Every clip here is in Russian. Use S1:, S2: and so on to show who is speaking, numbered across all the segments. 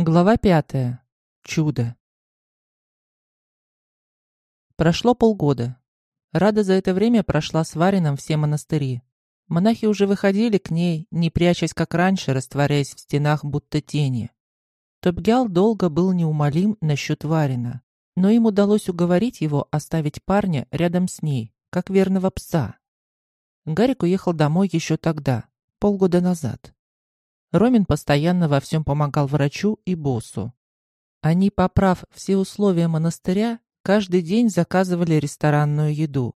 S1: Глава пятая. Чудо. Прошло полгода. Рада за это время прошла с Варином все монастыри. Монахи уже выходили к ней, не прячась, как раньше, растворяясь в стенах, будто тени. Топгял долго был неумолим насчет Варина, но им удалось уговорить его оставить парня рядом с ней, как верного пса. Гарик уехал домой еще тогда, полгода назад. Ромин постоянно во всем помогал врачу и боссу. Они, поправ все условия монастыря, каждый день заказывали ресторанную еду.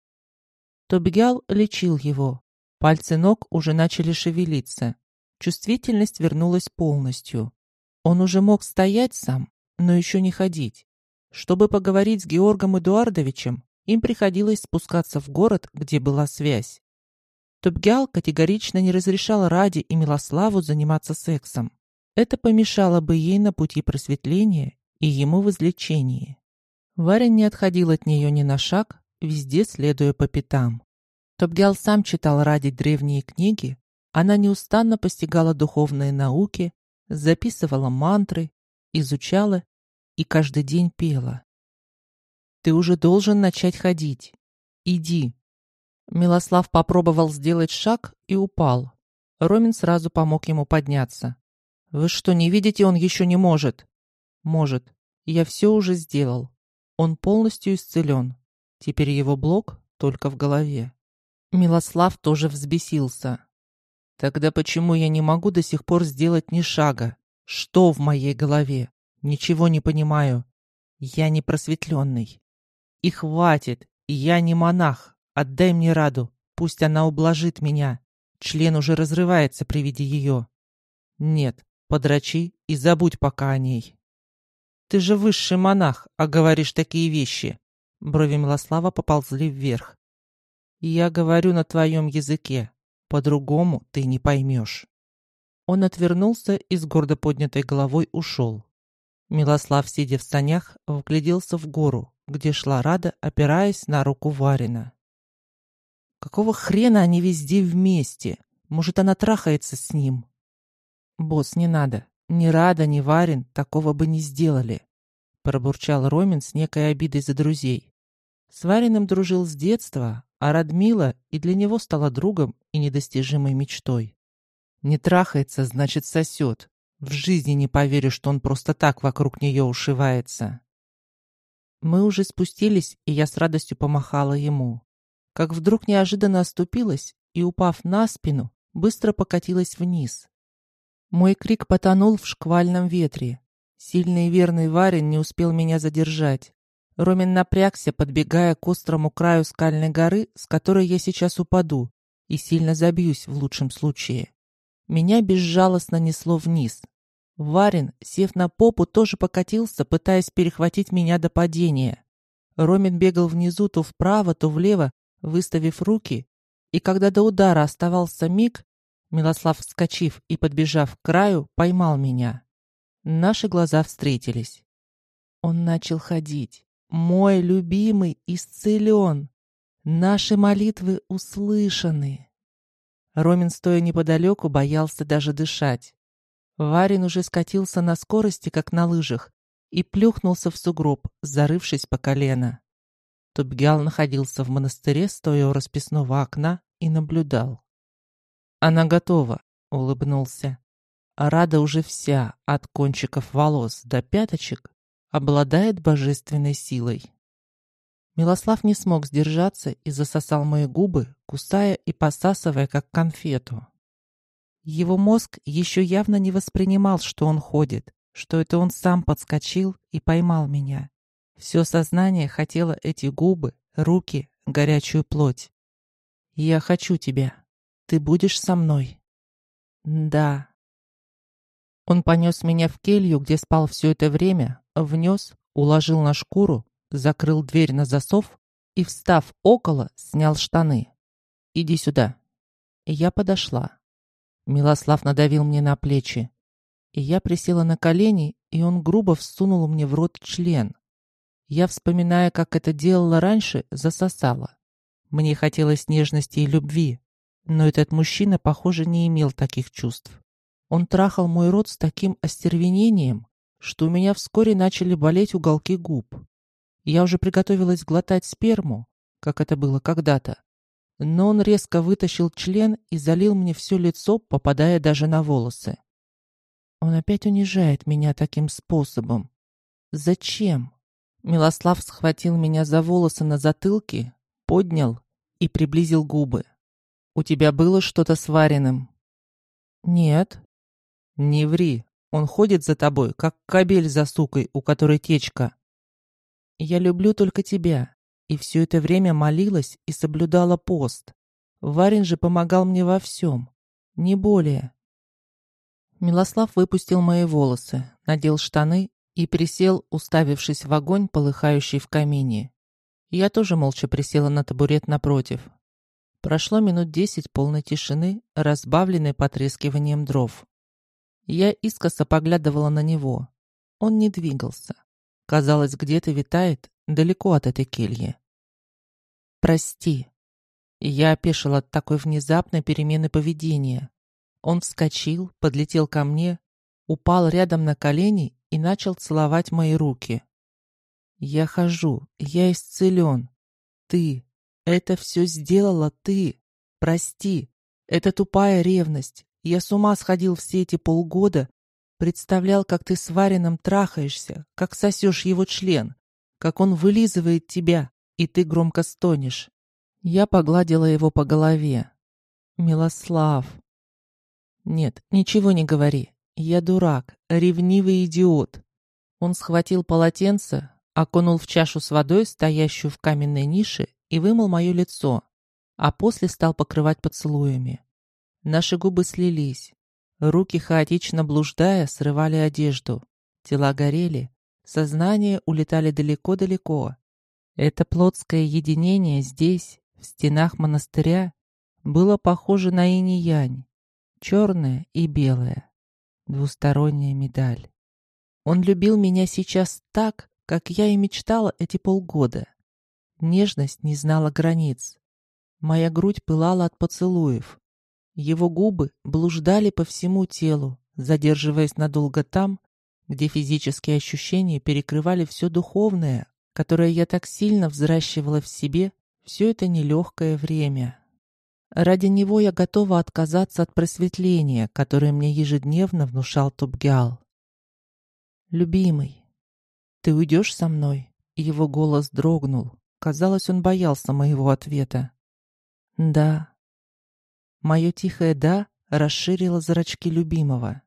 S1: Тобгял лечил его. Пальцы ног уже начали шевелиться. Чувствительность вернулась полностью. Он уже мог стоять сам, но еще не ходить. Чтобы поговорить с Георгом Эдуардовичем, им приходилось спускаться в город, где была связь. Топгиал категорично не разрешал Раде и Милославу заниматься сексом. Это помешало бы ей на пути просветления и ему в излечении. Варя не отходил от нее ни на шаг, везде следуя по пятам. Топгиал сам читал Раде древние книги, она неустанно постигала духовные науки, записывала мантры, изучала и каждый день пела. «Ты уже должен начать ходить. Иди, Милослав попробовал сделать шаг и упал. Ромин сразу помог ему подняться. «Вы что, не видите, он еще не может?» «Может. Я все уже сделал. Он полностью исцелен. Теперь его блок только в голове». Милослав тоже взбесился. «Тогда почему я не могу до сих пор сделать ни шага? Что в моей голове? Ничего не понимаю. Я не просветленный. И хватит, я не монах, Отдай мне Раду, пусть она ублажит меня. Член уже разрывается при виде ее. Нет, подрачи и забудь пока о ней. Ты же высший монах, а говоришь такие вещи. Брови Милослава поползли вверх. Я говорю на твоем языке. По-другому ты не поймешь. Он отвернулся и с гордо поднятой головой ушел. Милослав, сидя в санях, вгляделся в гору, где шла Рада, опираясь на руку Варина. Какого хрена они везде вместе? Может, она трахается с ним? Босс, не надо. Ни Рада, ни Варин такого бы не сделали. Пробурчал Ромин с некой обидой за друзей. С Вариным дружил с детства, а Радмила и для него стала другом и недостижимой мечтой. Не трахается, значит сосет. В жизни не поверю, что он просто так вокруг нее ушивается. Мы уже спустились, и я с радостью помахала ему как вдруг неожиданно оступилась и, упав на спину, быстро покатилась вниз. Мой крик потонул в шквальном ветре. Сильный и верный Варин не успел меня задержать. Ромин напрягся, подбегая к острому краю скальной горы, с которой я сейчас упаду, и сильно забьюсь в лучшем случае. Меня безжалостно несло вниз. Варин, сев на попу, тоже покатился, пытаясь перехватить меня до падения. Ромин бегал внизу то вправо, то влево, выставив руки, и когда до удара оставался миг, Милослав, вскочив и подбежав к краю, поймал меня. Наши глаза встретились. Он начал ходить. Мой любимый исцелен. Наши молитвы услышаны. Ромин, стоя неподалеку, боялся даже дышать. Варин уже скатился на скорости, как на лыжах, и плюхнулся в сугроб, зарывшись по колено. Тубгял находился в монастыре, стоя у расписного окна, и наблюдал. «Она готова», — улыбнулся. Рада уже вся, от кончиков волос до пяточек, обладает божественной силой. Милослав не смог сдержаться и засосал мои губы, кусая и посасывая, как конфету. Его мозг еще явно не воспринимал, что он ходит, что это он сам подскочил и поймал меня. Все сознание хотело эти губы, руки, горячую плоть. «Я хочу тебя. Ты будешь со мной?» «Да». Он понес меня в келью, где спал все это время, внес, уложил на шкуру, закрыл дверь на засов и, встав около, снял штаны. «Иди сюда». Я подошла. Милослав надавил мне на плечи. И я присела на колени, и он грубо всунул мне в рот член. Я, вспоминая, как это делала раньше, засосала. Мне хотелось нежности и любви, но этот мужчина, похоже, не имел таких чувств. Он трахал мой рот с таким остервенением, что у меня вскоре начали болеть уголки губ. Я уже приготовилась глотать сперму, как это было когда-то. Но он резко вытащил член и залил мне все лицо, попадая даже на волосы. Он опять унижает меня таким способом. Зачем? Милослав схватил меня за волосы на затылке, поднял и приблизил губы. «У тебя было что-то с Вариным?» «Нет». «Не ври. Он ходит за тобой, как кабель за сукой, у которой течка». «Я люблю только тебя, и все это время молилась и соблюдала пост. Варин же помогал мне во всем, не более». Милослав выпустил мои волосы, надел штаны и присел, уставившись в огонь, полыхающий в камине. Я тоже молча присела на табурет напротив. Прошло минут десять полной тишины, разбавленной потрескиванием дров. Я искоса поглядывала на него. Он не двигался. Казалось, где-то витает, далеко от этой кельи. «Прости». Я опешила от такой внезапной перемены поведения. Он вскочил, подлетел ко мне, упал рядом на колени и начал целовать мои руки. «Я хожу, я исцелен. Ты, это все сделала ты. Прости, это тупая ревность. Я с ума сходил все эти полгода, представлял, как ты с Варином трахаешься, как сосешь его член, как он вылизывает тебя, и ты громко стонешь. Я погладила его по голове. Милослав. Нет, ничего не говори. Я дурак, ревнивый идиот. Он схватил полотенце, окунул в чашу с водой, стоящую в каменной нише, и вымыл мое лицо, а после стал покрывать поцелуями. Наши губы слились. Руки, хаотично блуждая, срывали одежду. Тела горели. Сознание улетали далеко-далеко. Это плотское единение здесь, в стенах монастыря, было похоже на инь-янь, черное и белое двусторонняя медаль. Он любил меня сейчас так, как я и мечтала эти полгода. Нежность не знала границ. Моя грудь пылала от поцелуев. Его губы блуждали по всему телу, задерживаясь надолго там, где физические ощущения перекрывали все духовное, которое я так сильно взращивала в себе все это нелегкое время. Ради него я готова отказаться от просветления, которое мне ежедневно внушал Тупгиал. «Любимый, ты уйдешь со мной?» Его голос дрогнул. Казалось, он боялся моего ответа. «Да». Мое тихое «да» расширило зрачки любимого.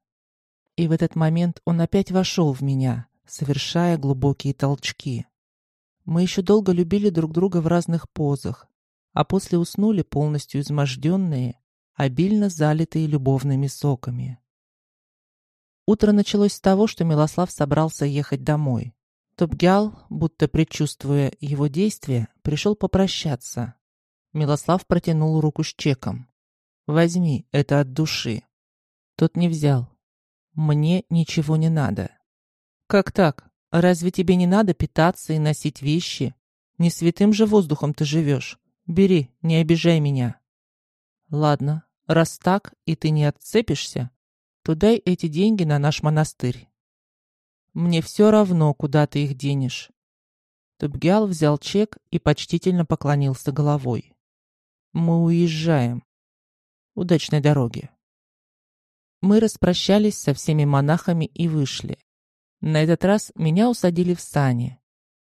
S1: И в этот момент он опять вошел в меня, совершая глубокие толчки. Мы еще долго любили друг друга в разных позах, а после уснули полностью изможденные, обильно залитые любовными соками. Утро началось с того, что Милослав собрался ехать домой. Топгял, будто предчувствуя его действия, пришел попрощаться. Милослав протянул руку с чеком. «Возьми, это от души». Тот не взял. «Мне ничего не надо». «Как так? Разве тебе не надо питаться и носить вещи? Не святым же воздухом ты живешь. Бери, не обижай меня. Ладно, раз так, и ты не отцепишься, то дай эти деньги на наш монастырь. Мне все равно, куда ты их денешь. Тубгиал взял чек и почтительно поклонился головой. Мы уезжаем. Удачной дороги. Мы распрощались со всеми монахами и вышли. На этот раз меня усадили в сани.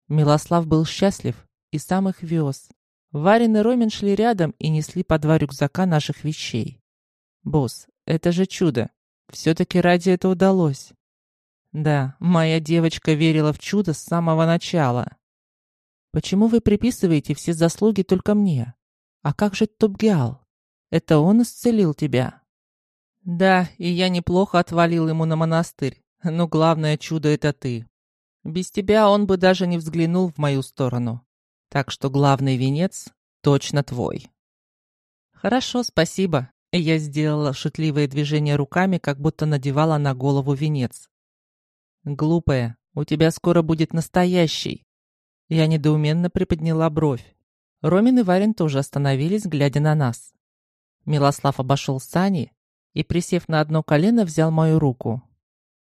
S1: Милослав был счастлив и сам их вез, Варин и Ромин шли рядом и несли по два рюкзака наших вещей. «Босс, это же чудо! Все-таки ради этого удалось!» «Да, моя девочка верила в чудо с самого начала!» «Почему вы приписываете все заслуги только мне? А как же Топгиал? Это он исцелил тебя?» «Да, и я неплохо отвалил ему на монастырь, но главное чудо — это ты. Без тебя он бы даже не взглянул в мою сторону. Так что главный венец точно твой. Хорошо, спасибо. Я сделала шутливые движения руками, как будто надевала на голову венец. Глупая, у тебя скоро будет настоящий. Я недоуменно приподняла бровь. Ромин и Варин тоже остановились, глядя на нас. Милослав обошел сани и, присев на одно колено, взял мою руку.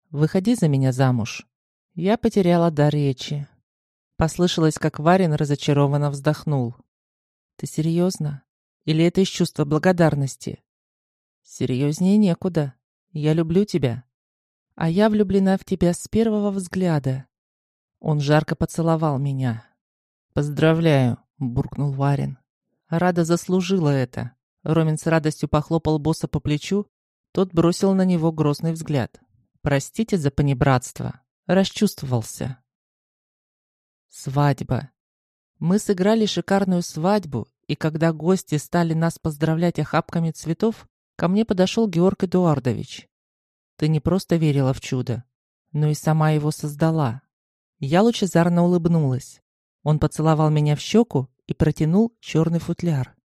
S1: Выходи за меня замуж». Я потеряла дар речи. Послышалось, как Варин разочарованно вздохнул. «Ты серьезно? Или это из чувства благодарности?» «Серьезнее некуда. Я люблю тебя. А я влюблена в тебя с первого взгляда». Он жарко поцеловал меня. «Поздравляю», — буркнул Варин. Рада заслужила это. Ромин с радостью похлопал босса по плечу, тот бросил на него грозный взгляд. «Простите за понебратство. Расчувствовался». Свадьба. Мы сыграли шикарную свадьбу, и когда гости стали нас поздравлять охапками цветов, ко мне подошел Георг Эдуардович. Ты не просто верила в чудо, но и сама его создала. Я лучезарно улыбнулась. Он поцеловал меня в щеку и протянул черный футляр.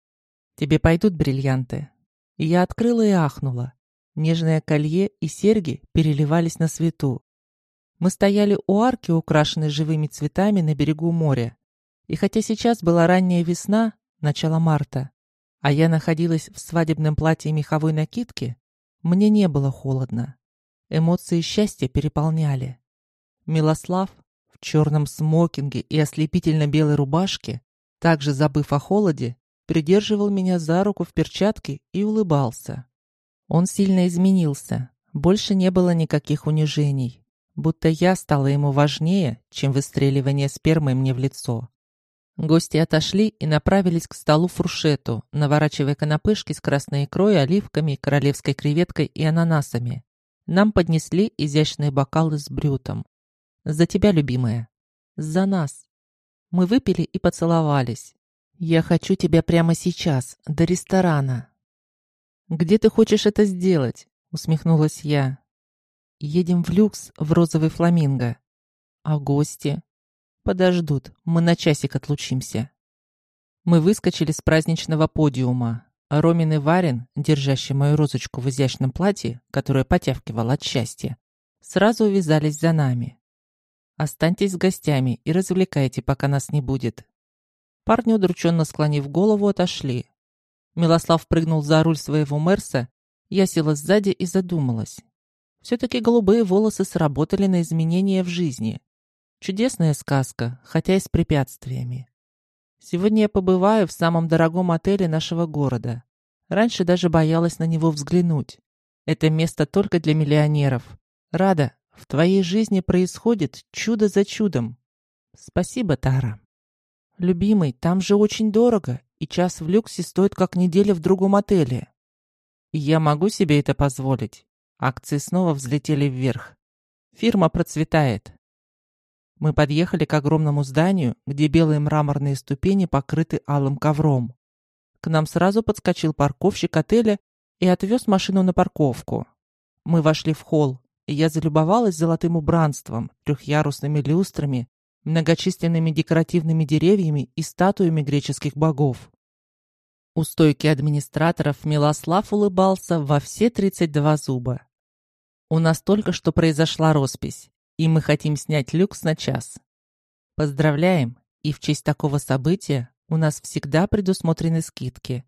S1: «Тебе пойдут бриллианты». я открыла и ахнула. Нежное колье и серьги переливались на свету. Мы стояли у арки, украшенной живыми цветами на берегу моря. И хотя сейчас была ранняя весна, начало марта, а я находилась в свадебном платье и меховой накидке, мне не было холодно. Эмоции счастья переполняли. Милослав в черном смокинге и ослепительно-белой рубашке, также забыв о холоде, придерживал меня за руку в перчатке и улыбался. Он сильно изменился, больше не было никаких унижений, будто я стала ему важнее, чем выстреливание спермой мне в лицо. Гости отошли и направились к столу фуршету, наворачивая канапышки с красной икрой, оливками, королевской креветкой и ананасами. Нам поднесли изящные бокалы с брютом. «За тебя, любимая!» «За нас!» Мы выпили и поцеловались. «Я хочу тебя прямо сейчас, до ресторана!» «Где ты хочешь это сделать?» — усмехнулась я. «Едем в люкс в розовый фламинго. А гости?» «Подождут, мы на часик отлучимся». Мы выскочили с праздничного подиума. Ромин и Варин, держащий мою розочку в изящном платье, которое потявкивал от счастья, сразу увязались за нами. «Останьтесь с гостями и развлекайте, пока нас не будет». Парни, удрученно склонив голову, отошли. Милослав прыгнул за руль своего Мерса, я села сзади и задумалась. Все-таки голубые волосы сработали на изменения в жизни. Чудесная сказка, хотя и с препятствиями. Сегодня я побываю в самом дорогом отеле нашего города. Раньше даже боялась на него взглянуть. Это место только для миллионеров. Рада, в твоей жизни происходит чудо за чудом. Спасибо, Тара. Любимый, там же очень дорого и час в люксе стоит как неделя в другом отеле. И я могу себе это позволить. Акции снова взлетели вверх. Фирма процветает. Мы подъехали к огромному зданию, где белые мраморные ступени покрыты алым ковром. К нам сразу подскочил парковщик отеля и отвез машину на парковку. Мы вошли в холл, и я залюбовалась золотым убранством, трехъярусными люстрами, многочисленными декоративными деревьями и статуями греческих богов. У стойки администраторов Милослав улыбался во все 32 зуба. У нас только что произошла роспись, и мы хотим снять люкс на час. Поздравляем, и в честь такого события у нас всегда предусмотрены скидки.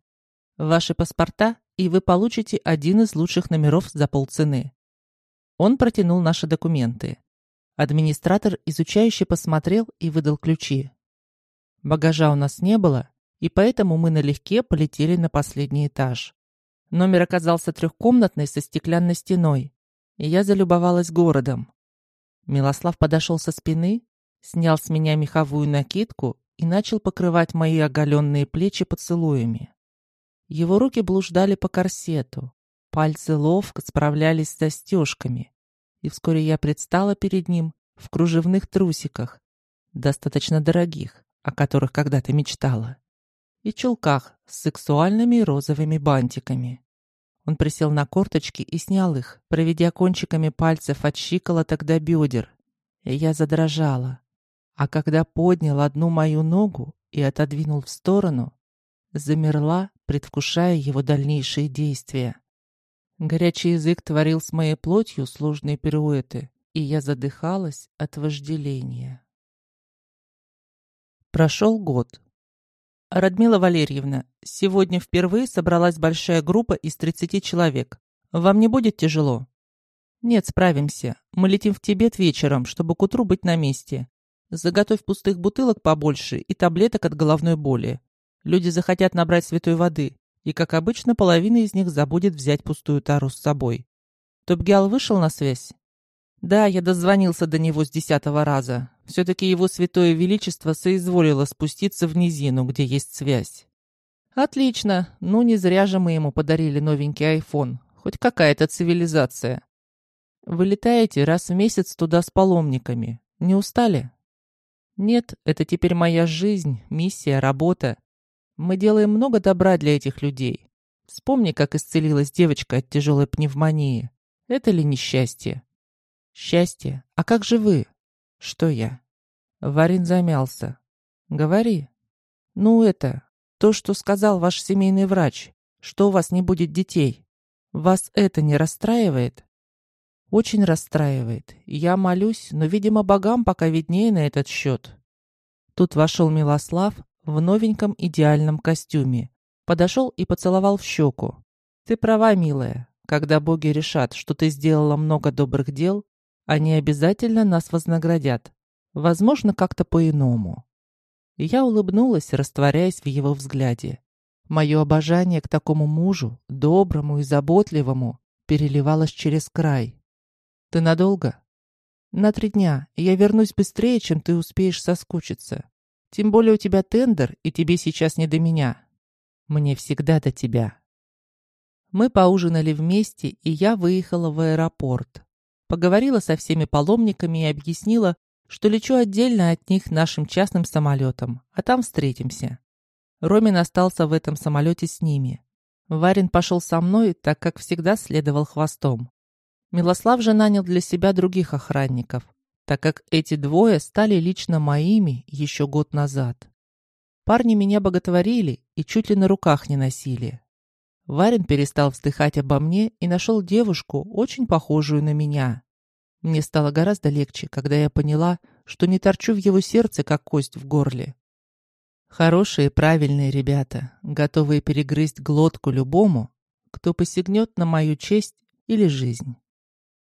S1: Ваши паспорта, и вы получите один из лучших номеров за полцены. Он протянул наши документы. Администратор изучающе посмотрел и выдал ключи. Багажа у нас не было, и поэтому мы налегке полетели на последний этаж. Номер оказался трехкомнатный со стеклянной стеной, и я залюбовалась городом. Милослав подошел со спины, снял с меня меховую накидку и начал покрывать мои оголенные плечи поцелуями. Его руки блуждали по корсету, пальцы ловко справлялись с застежками, и вскоре я предстала перед ним в кружевных трусиках, достаточно дорогих, о которых когда-то мечтала, и чулках с сексуальными розовыми бантиками. Он присел на корточки и снял их, проведя кончиками пальцев от щиколоток до бедер. Я задрожала. А когда поднял одну мою ногу и отодвинул в сторону, замерла, предвкушая его дальнейшие действия. Горячий язык творил с моей плотью сложные пируэты, и я задыхалась от вожделения. Прошел год. Радмила Валерьевна, сегодня впервые собралась большая группа из 30 человек. Вам не будет тяжело? «Нет, справимся. Мы летим в Тибет вечером, чтобы к утру быть на месте. Заготовь пустых бутылок побольше и таблеток от головной боли. Люди захотят набрать святой воды, и, как обычно, половина из них забудет взять пустую тару с собой. Топгиал вышел на связь? Да, я дозвонился до него с десятого раза. Все-таки его святое величество соизволило спуститься в низину, где есть связь. Отлично. Ну, не зря же мы ему подарили новенький айфон. Хоть какая-то цивилизация. Вы летаете раз в месяц туда с паломниками. Не устали? Нет, это теперь моя жизнь, миссия, работа. Мы делаем много добра для этих людей. Вспомни, как исцелилась девочка от тяжелой пневмонии. Это ли несчастье? Счастье? А как же вы? Что я? Варин замялся. Говори. Ну это, то, что сказал ваш семейный врач, что у вас не будет детей. Вас это не расстраивает? Очень расстраивает. Я молюсь, но, видимо, богам пока виднее на этот счет. Тут вошел Милослав, в новеньком идеальном костюме. Подошел и поцеловал в щеку. «Ты права, милая. Когда боги решат, что ты сделала много добрых дел, они обязательно нас вознаградят. Возможно, как-то по-иному». Я улыбнулась, растворяясь в его взгляде. Мое обожание к такому мужу, доброму и заботливому, переливалось через край. «Ты надолго?» «На три дня. Я вернусь быстрее, чем ты успеешь соскучиться. Тем более у тебя тендер, и тебе сейчас не до меня. Мне всегда до тебя. Мы поужинали вместе, и я выехала в аэропорт. Поговорила со всеми паломниками и объяснила, что лечу отдельно от них нашим частным самолетом, а там встретимся. Ромин остался в этом самолете с ними. Варин пошел со мной, так как всегда следовал хвостом. Милослав же нанял для себя других охранников так как эти двое стали лично моими еще год назад. Парни меня боготворили и чуть ли на руках не носили. Варин перестал вздыхать обо мне и нашел девушку, очень похожую на меня. Мне стало гораздо легче, когда я поняла, что не торчу в его сердце, как кость в горле. Хорошие, правильные ребята, готовые перегрызть глотку любому, кто посягнет на мою честь или жизнь.